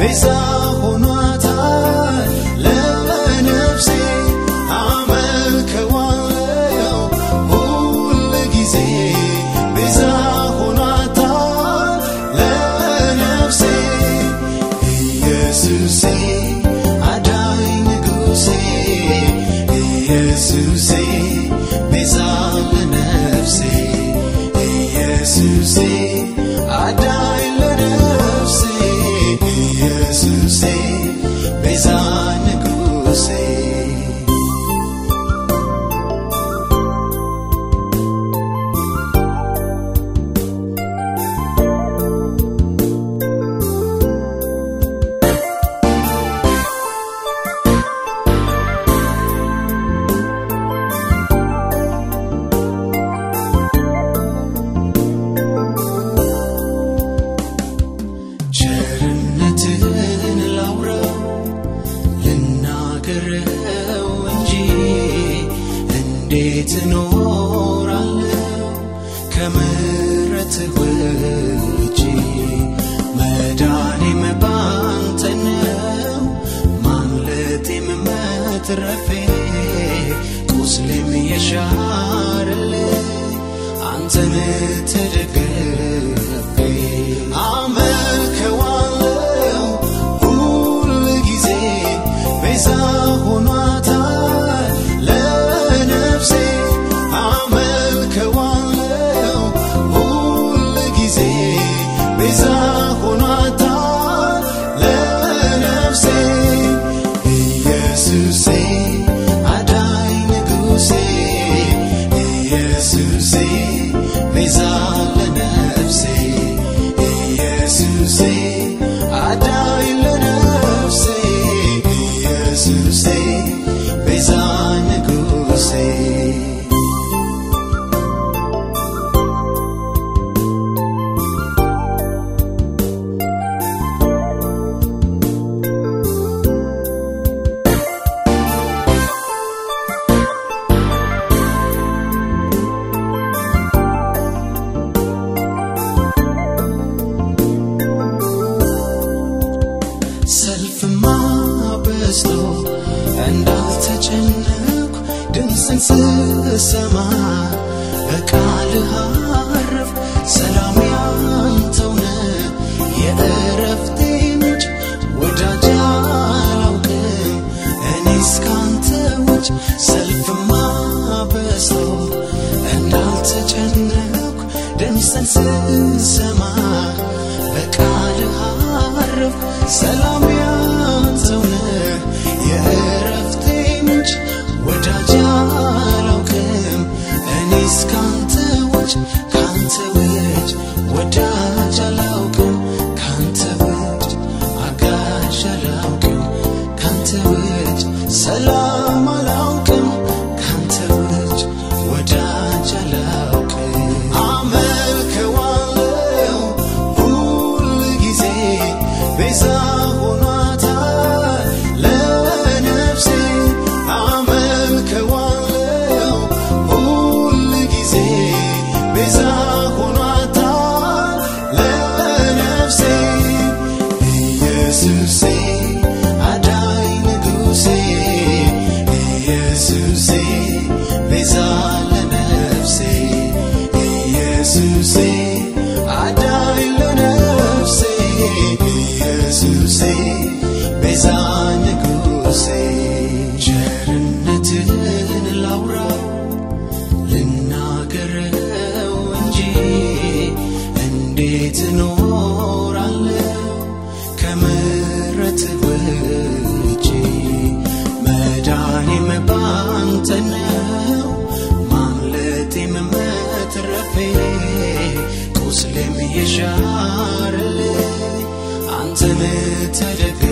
Mesa o እንዴት እኖራለሁ ከምሕረትህ ውጪ? መዳኔም ባንተ ቁስሌም የሻረልህ አንተን ሁል ጊዜ ቤዛ ሆኖ Susie. ስሰማ በቃልህ አረፍ። ሰላም ያንተውነ የእረፍቴ ምንጭ ወዳጅ አላውቅ እኔ እስካንተ ውጭ ሰልፍማ በዝተው እንዳልተጨነኩ ደሚሰን ስሰማ በቃልህ አረፍ። ሰላም የሻረልኝ አንተን ተደግፌ